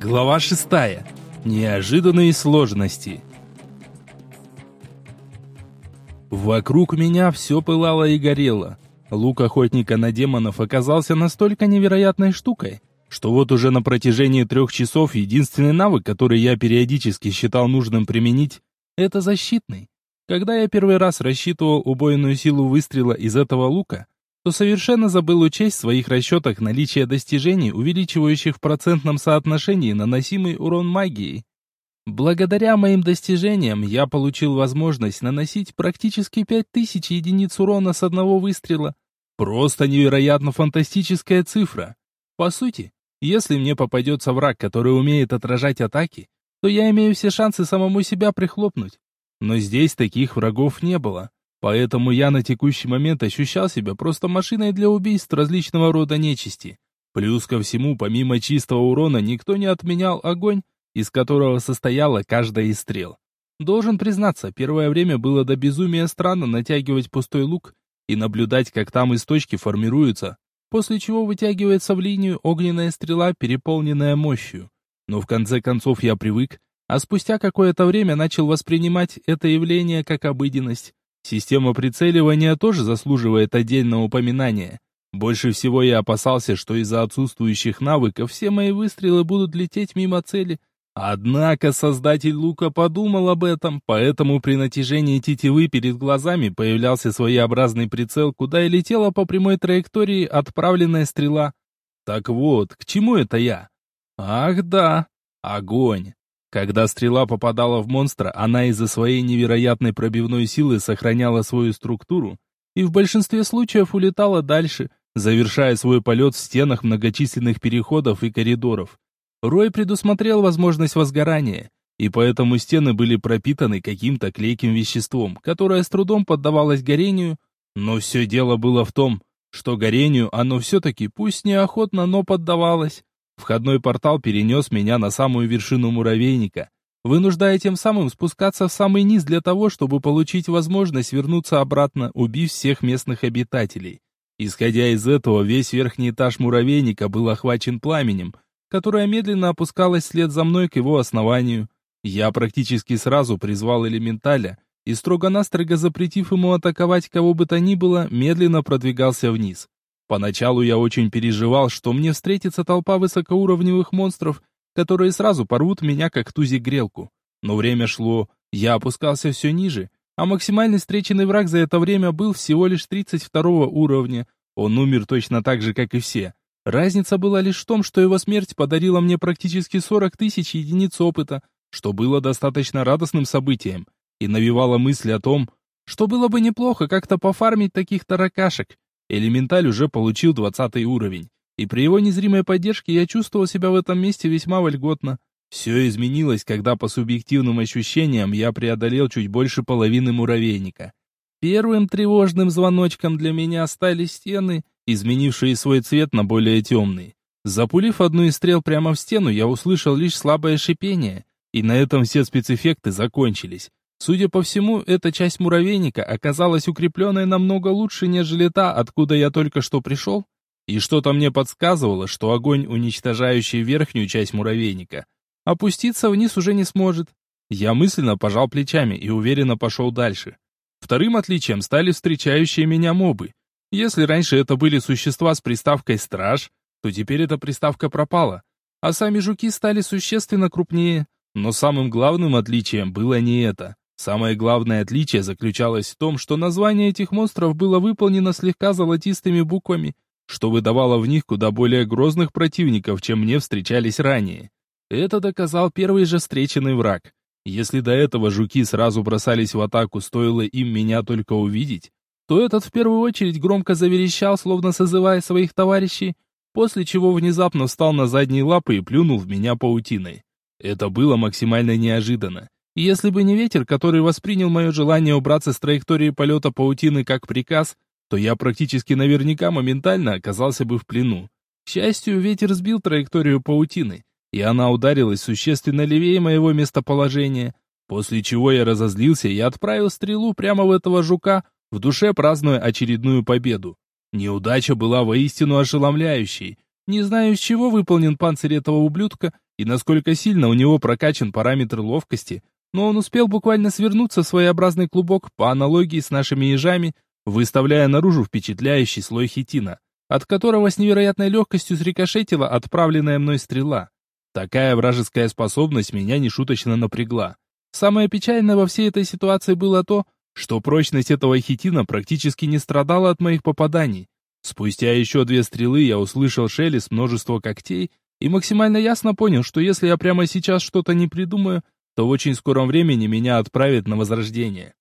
Глава шестая. Неожиданные сложности. Вокруг меня все пылало и горело. Лук охотника на демонов оказался настолько невероятной штукой, что вот уже на протяжении трех часов единственный навык, который я периодически считал нужным применить, это защитный. Когда я первый раз рассчитывал убойную силу выстрела из этого лука, то совершенно забыл учесть в своих расчетах наличие достижений, увеличивающих в процентном соотношении наносимый урон магией. Благодаря моим достижениям я получил возможность наносить практически 5000 единиц урона с одного выстрела. Просто невероятно фантастическая цифра. По сути, если мне попадется враг, который умеет отражать атаки, то я имею все шансы самому себя прихлопнуть. Но здесь таких врагов не было. Поэтому я на текущий момент ощущал себя просто машиной для убийств различного рода нечисти. Плюс ко всему, помимо чистого урона, никто не отменял огонь, из которого состояла каждая из стрел. Должен признаться, первое время было до безумия странно натягивать пустой лук и наблюдать, как там из точки формируются, после чего вытягивается в линию огненная стрела, переполненная мощью. Но в конце концов я привык, а спустя какое-то время начал воспринимать это явление как обыденность. Система прицеливания тоже заслуживает отдельного упоминания. Больше всего я опасался, что из-за отсутствующих навыков все мои выстрелы будут лететь мимо цели. Однако создатель лука подумал об этом, поэтому при натяжении тетивы перед глазами появлялся своеобразный прицел, куда и летела по прямой траектории отправленная стрела. Так вот, к чему это я? Ах да, огонь. Когда стрела попадала в монстра, она из-за своей невероятной пробивной силы сохраняла свою структуру и в большинстве случаев улетала дальше, завершая свой полет в стенах многочисленных переходов и коридоров. Рой предусмотрел возможность возгорания, и поэтому стены были пропитаны каким-то клейким веществом, которое с трудом поддавалось горению, но все дело было в том, что горению оно все-таки, пусть неохотно, но поддавалось. Входной портал перенес меня на самую вершину муравейника, вынуждая тем самым спускаться в самый низ для того, чтобы получить возможность вернуться обратно, убив всех местных обитателей. Исходя из этого, весь верхний этаж муравейника был охвачен пламенем, которое медленно опускалось вслед за мной к его основанию. Я практически сразу призвал элементаля и, строго-настрого запретив ему атаковать кого бы то ни было, медленно продвигался вниз. Поначалу я очень переживал, что мне встретится толпа высокоуровневых монстров, которые сразу порвут меня как тузик-грелку. Но время шло, я опускался все ниже, а максимальный встреченный враг за это время был всего лишь 32 уровня. Он умер точно так же, как и все. Разница была лишь в том, что его смерть подарила мне практически 40 тысяч единиц опыта, что было достаточно радостным событием, и навевало мысли о том, что было бы неплохо как-то пофармить таких таракашек, Элементаль уже получил 20 уровень, и при его незримой поддержке я чувствовал себя в этом месте весьма вольготно. Все изменилось, когда по субъективным ощущениям я преодолел чуть больше половины муравейника. Первым тревожным звоночком для меня стали стены, изменившие свой цвет на более темный. Запулив одну из стрел прямо в стену, я услышал лишь слабое шипение, и на этом все спецэффекты закончились. Судя по всему, эта часть муравейника оказалась укрепленной намного лучше, нежели та, откуда я только что пришел, и что-то мне подсказывало, что огонь, уничтожающий верхнюю часть муравейника, опуститься вниз уже не сможет. Я мысленно пожал плечами и уверенно пошел дальше. Вторым отличием стали встречающие меня мобы. Если раньше это были существа с приставкой «страж», то теперь эта приставка пропала, а сами жуки стали существенно крупнее. Но самым главным отличием было не это. Самое главное отличие заключалось в том, что название этих монстров было выполнено слегка золотистыми буквами, что выдавало в них куда более грозных противников, чем мне встречались ранее. Это доказал первый же встреченный враг. Если до этого жуки сразу бросались в атаку, стоило им меня только увидеть, то этот в первую очередь громко заверещал, словно созывая своих товарищей, после чего внезапно встал на задние лапы и плюнул в меня паутиной. Это было максимально неожиданно. Если бы не ветер, который воспринял мое желание убраться с траектории полета паутины как приказ, то я практически наверняка моментально оказался бы в плену. К счастью, ветер сбил траекторию паутины, и она ударилась существенно левее моего местоположения, после чего я разозлился и отправил стрелу прямо в этого жука, в душе празднуя очередную победу. Неудача была воистину ошеломляющей. Не знаю, из чего выполнен панцирь этого ублюдка, и насколько сильно у него прокачан параметр ловкости, но он успел буквально свернуться в своеобразный клубок по аналогии с нашими ежами, выставляя наружу впечатляющий слой хитина, от которого с невероятной легкостью срикошетила отправленная мной стрела. Такая вражеская способность меня нешуточно напрягла. Самое печальное во всей этой ситуации было то, что прочность этого хитина практически не страдала от моих попаданий. Спустя еще две стрелы я услышал шелест множества когтей и максимально ясно понял, что если я прямо сейчас что-то не придумаю, то в очень скором времени меня отправят на возрождение.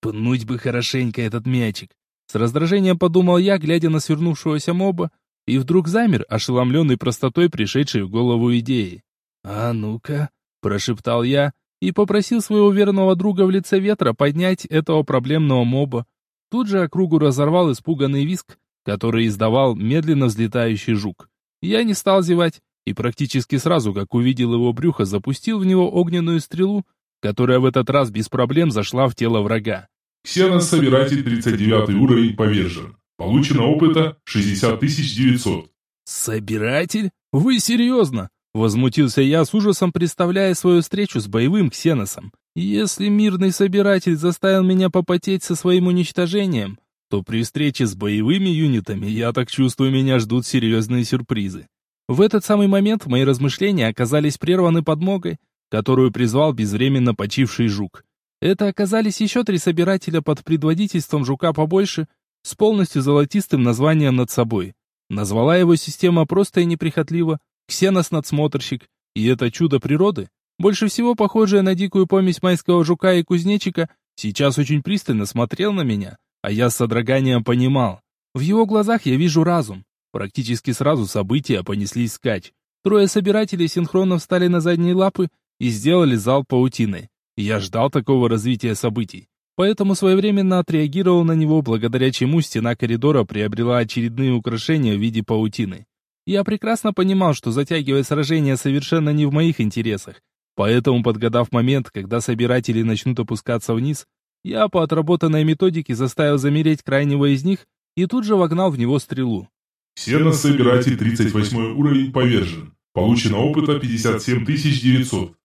Пнуть бы хорошенько этот мячик. С раздражением подумал я, глядя на свернувшегося моба, и вдруг замер, ошеломленный простотой пришедшей в голову идеи. «А ну-ка», — прошептал я, и попросил своего верного друга в лице ветра поднять этого проблемного моба. Тут же округу разорвал испуганный виск, который издавал медленно взлетающий жук. Я не стал зевать, и практически сразу, как увидел его брюхо, запустил в него огненную стрелу, которая в этот раз без проблем зашла в тело врага. Ксенос-собиратель 39 уровень повержен. Получено опыта 60 900. «Собиратель? Вы серьезно?» Возмутился я с ужасом, представляя свою встречу с боевым ксеносом. Если мирный собиратель заставил меня попотеть со своим уничтожением, то при встрече с боевыми юнитами, я так чувствую, меня ждут серьезные сюрпризы. В этот самый момент мои размышления оказались прерваны подмогой, которую призвал безвременно почивший жук. Это оказались еще три собирателя под предводительством жука побольше, с полностью золотистым названием над собой. Назвала его система просто и неприхотливо ксенос-надсмотрщик, и это чудо природы, больше всего похожее на дикую помесь майского жука и кузнечика, сейчас очень пристально смотрел на меня, а я с содроганием понимал. В его глазах я вижу разум. Практически сразу события понеслись скач. Трое собирателей синхронно встали на задние лапы и сделали зал паутиной. Я ждал такого развития событий, поэтому своевременно отреагировал на него, благодаря чему стена коридора приобрела очередные украшения в виде паутины. Я прекрасно понимал, что затягивать сражение совершенно не в моих интересах, поэтому, подгадав момент, когда собиратели начнут опускаться вниз, я по отработанной методике заставил замереть крайнего из них и тут же вогнал в него стрелу. Ксенос-собиратель 38 уровень повержен. Получено опыта 57 900.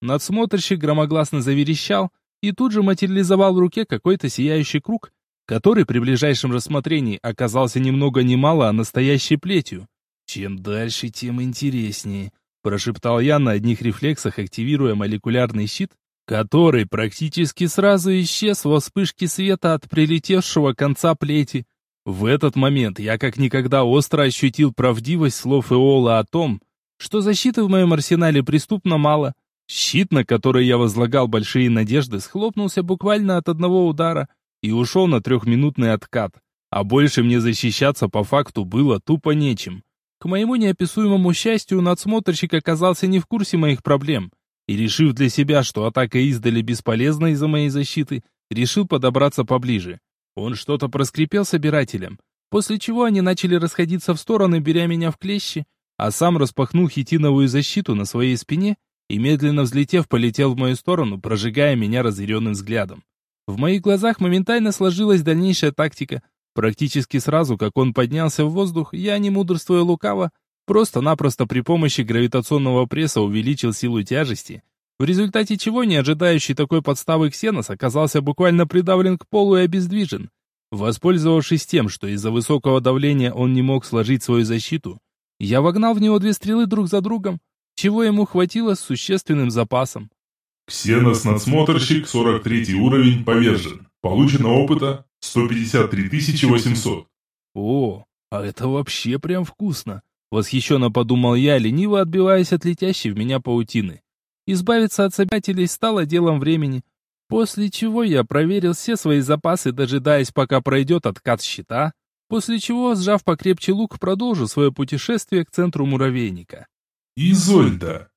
Надсмотрщик громогласно заверещал и тут же материализовал в руке какой-то сияющий круг, который при ближайшем рассмотрении оказался ни много ни мало, а настоящей плетью. «Чем дальше, тем интереснее», — прошептал я на одних рефлексах, активируя молекулярный щит, который практически сразу исчез во вспышке света от прилетевшего конца плети. В этот момент я как никогда остро ощутил правдивость слов Эола о том, что защиты в моем арсенале преступно мало. Щит, на который я возлагал большие надежды, схлопнулся буквально от одного удара и ушел на трехминутный откат. А больше мне защищаться по факту было тупо нечем. К моему неописуемому счастью, надсмотрщик оказался не в курсе моих проблем, и, решив для себя, что атака издали бесполезна из-за моей защиты, решил подобраться поближе. Он что-то проскрипел собирателям, после чего они начали расходиться в стороны, беря меня в клещи, а сам распахнул хитиновую защиту на своей спине и, медленно взлетев, полетел в мою сторону, прожигая меня разъяренным взглядом. В моих глазах моментально сложилась дальнейшая тактика, Практически сразу, как он поднялся в воздух, я, не мудрствуя лукаво, просто-напросто при помощи гравитационного пресса увеличил силу тяжести, в результате чего не ожидающий такой подставы Ксенос оказался буквально придавлен к полу и обездвижен. Воспользовавшись тем, что из-за высокого давления он не мог сложить свою защиту, я вогнал в него две стрелы друг за другом, чего ему хватило с существенным запасом. Ксенос-надсмотрщик, 43 уровень, повержен. Получено опыта 153 800. О, а это вообще прям вкусно. Восхищенно подумал я, лениво отбиваясь от летящей в меня паутины. Избавиться от собирателей стало делом времени, после чего я проверил все свои запасы, дожидаясь, пока пройдет откат щита, после чего, сжав покрепче лук, продолжу свое путешествие к центру муравейника. Изольда.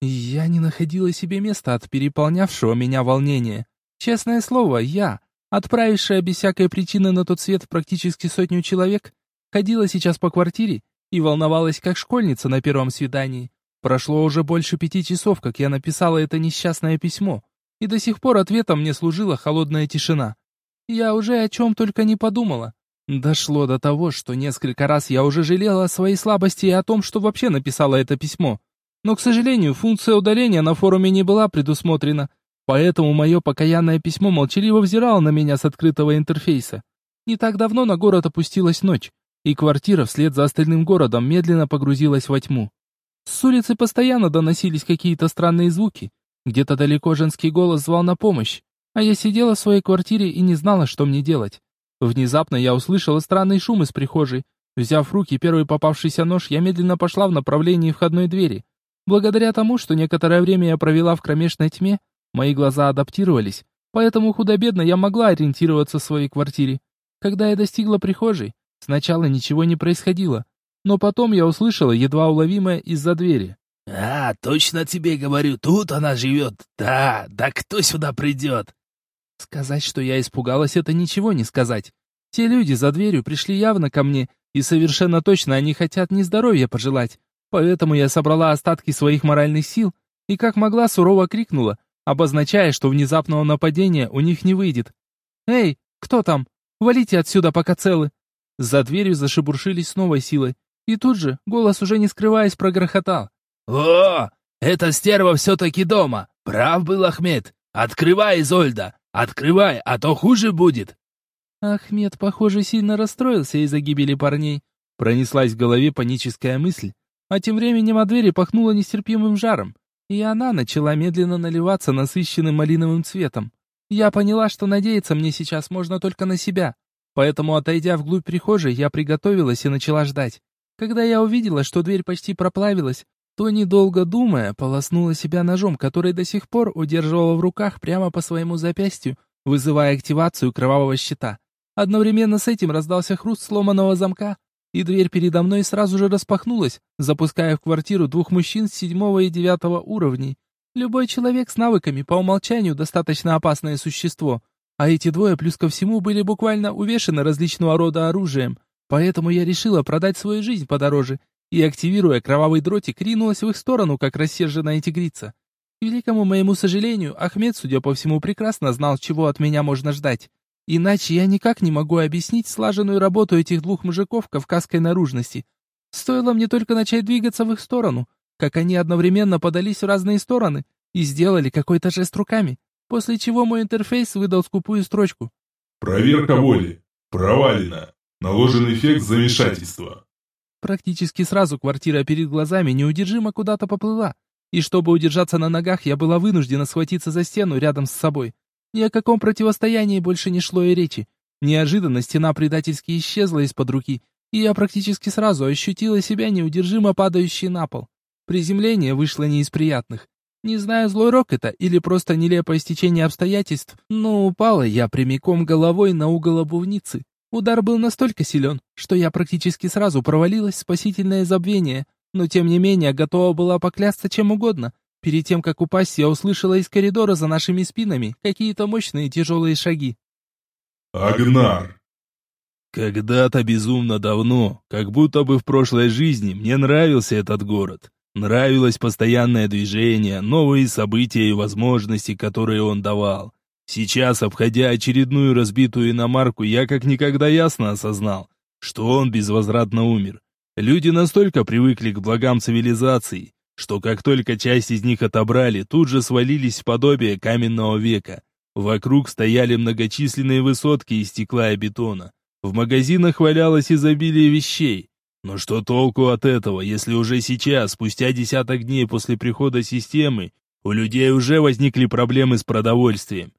Я не находила себе места от переполнявшего меня волнения. Честное слово, я, отправившая без всякой причины на тот свет практически сотню человек, ходила сейчас по квартире и волновалась как школьница на первом свидании. Прошло уже больше пяти часов, как я написала это несчастное письмо, и до сих пор ответом мне служила холодная тишина. Я уже о чем только не подумала. Дошло до того, что несколько раз я уже жалела о своей слабости и о том, что вообще написала это письмо. Но, к сожалению, функция удаления на форуме не была предусмотрена, поэтому мое покаянное письмо молчаливо взирало на меня с открытого интерфейса. Не так давно на город опустилась ночь, и квартира вслед за остальным городом медленно погрузилась во тьму. С улицы постоянно доносились какие-то странные звуки. Где-то далеко женский голос звал на помощь, а я сидела в своей квартире и не знала, что мне делать. Внезапно я услышала странный шум из прихожей. Взяв в руки первый попавшийся нож, я медленно пошла в направлении входной двери. Благодаря тому, что некоторое время я провела в кромешной тьме, мои глаза адаптировались, поэтому худо-бедно я могла ориентироваться в своей квартире. Когда я достигла прихожей, сначала ничего не происходило, но потом я услышала едва уловимое из-за двери. «А, точно тебе говорю, тут она живет. Да, да кто сюда придет?» Сказать, что я испугалась, это ничего не сказать. Те люди за дверью пришли явно ко мне, и совершенно точно они хотят не здоровья пожелать. Поэтому я собрала остатки своих моральных сил и как могла сурово крикнула, обозначая, что внезапного нападения у них не выйдет. «Эй, кто там? Валите отсюда, пока целы!» За дверью зашебуршились с новой силой, и тут же, голос уже не скрываясь, прогрохотал. «О, эта стерва все-таки дома! Прав был Ахмед! Открывай, Изольда! Открывай, а то хуже будет!» Ахмед, похоже, сильно расстроился из-за гибели парней. Пронеслась в голове паническая мысль, а тем временем от двери пахнуло нестерпимым жаром, и она начала медленно наливаться насыщенным малиновым цветом. Я поняла, что надеяться мне сейчас можно только на себя, поэтому, отойдя вглубь прихожей, я приготовилась и начала ждать. Когда я увидела, что дверь почти проплавилась, то, недолго думая, полоснула себя ножом, который до сих пор удерживала в руках прямо по своему запястью, вызывая активацию кровавого щита. Одновременно с этим раздался хруст сломанного замка, и дверь передо мной сразу же распахнулась, запуская в квартиру двух мужчин с седьмого и девятого уровней. Любой человек с навыками по умолчанию достаточно опасное существо, а эти двое плюс ко всему были буквально увешаны различного рода оружием, поэтому я решила продать свою жизнь подороже и, активируя кровавый дротик, ринулась в их сторону, как рассерженная тигрица. К великому моему сожалению, Ахмед, судя по всему, прекрасно знал, чего от меня можно ждать. Иначе я никак не могу объяснить слаженную работу этих двух мужиков кавказской наружности. Стоило мне только начать двигаться в их сторону, как они одновременно подались в разные стороны и сделали какой-то жест руками, после чего мой интерфейс выдал скупую строчку. «Проверка воли. Провалена. Наложен эффект замешательства. Практически сразу квартира перед глазами неудержимо куда-то поплыла, и чтобы удержаться на ногах, я была вынуждена схватиться за стену рядом с собой. Ни о каком противостоянии больше не шло и речи. Неожиданно стена предательски исчезла из-под руки, и я практически сразу ощутила себя неудержимо падающей на пол. Приземление вышло не из приятных. Не знаю, злой рок это или просто нелепое стечение обстоятельств, но упала я прямиком головой на угол обувницы. Удар был настолько силен, что я практически сразу провалилась в спасительное забвение, но тем не менее готова была поклясться чем угодно. Перед тем, как упасть, я услышала из коридора за нашими спинами какие-то мощные тяжелые шаги. Агнар. Когда-то безумно давно, как будто бы в прошлой жизни, мне нравился этот город. Нравилось постоянное движение, новые события и возможности, которые он давал. Сейчас, обходя очередную разбитую иномарку, я как никогда ясно осознал, что он безвозвратно умер. Люди настолько привыкли к благам цивилизации, что как только часть из них отобрали, тут же свалились в подобие каменного века. Вокруг стояли многочисленные высотки из стекла и бетона. В магазинах валялось изобилие вещей. Но что толку от этого, если уже сейчас, спустя десяток дней после прихода системы, у людей уже возникли проблемы с продовольствием?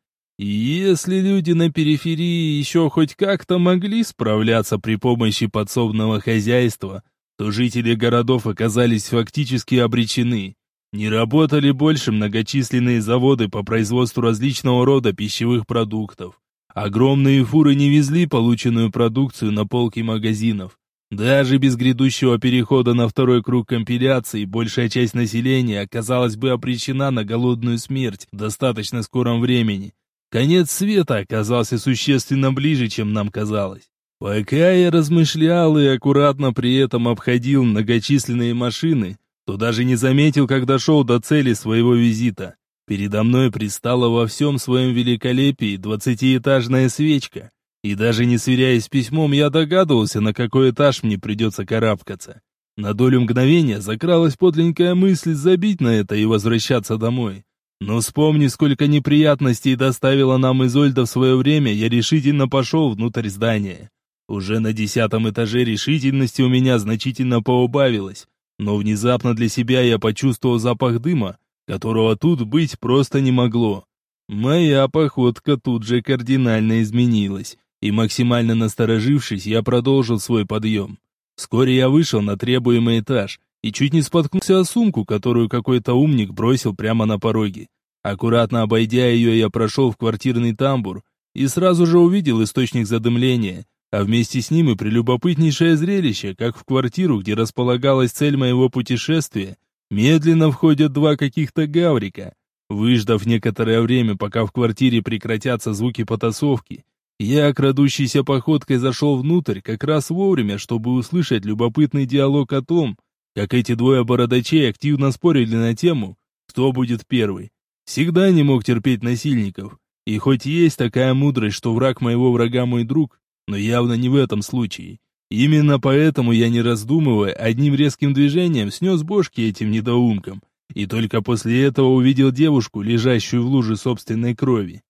Если люди на периферии еще хоть как-то могли справляться при помощи подсобного хозяйства, то жители городов оказались фактически обречены. Не работали больше многочисленные заводы по производству различного рода пищевых продуктов. Огромные фуры не везли полученную продукцию на полки магазинов. Даже без грядущего перехода на второй круг компиляции, большая часть населения оказалась бы обречена на голодную смерть в достаточно скором времени. Конец света оказался существенно ближе, чем нам казалось. Пока я размышлял и аккуратно при этом обходил многочисленные машины, то даже не заметил, как дошел до цели своего визита. Передо мной предстала во всем своем великолепии двадцатиэтажная свечка, и даже не сверяясь с письмом, я догадывался, на какой этаж мне придется карабкаться. На долю мгновения закралась подленькая мысль забить на это и возвращаться домой. Но вспомни, сколько неприятностей доставила нам Изольда в свое время, я решительно пошел внутрь здания. Уже на десятом этаже решительности у меня значительно поубавилось, но внезапно для себя я почувствовал запах дыма, которого тут быть просто не могло. Моя походка тут же кардинально изменилась, и максимально насторожившись, я продолжил свой подъем. Вскоре я вышел на требуемый этаж и чуть не споткнулся о сумку, которую какой-то умник бросил прямо на пороге. Аккуратно обойдя ее, я прошел в квартирный тамбур и сразу же увидел источник задымления, а вместе с ним и прелюбопытнейшее зрелище, как в квартиру, где располагалась цель моего путешествия, медленно входят два каких-то гаврика. Выждав некоторое время, пока в квартире прекратятся звуки потасовки, я, крадущейся походкой, зашел внутрь как раз вовремя, чтобы услышать любопытный диалог о том, как эти двое бородачей активно спорили на тему, кто будет первый. Всегда не мог терпеть насильников. И хоть есть такая мудрость, что враг моего врага мой друг, но явно не в этом случае. Именно поэтому я, не раздумывая, одним резким движением снес бошки этим недоумкам, и только после этого увидел девушку, лежащую в луже собственной крови.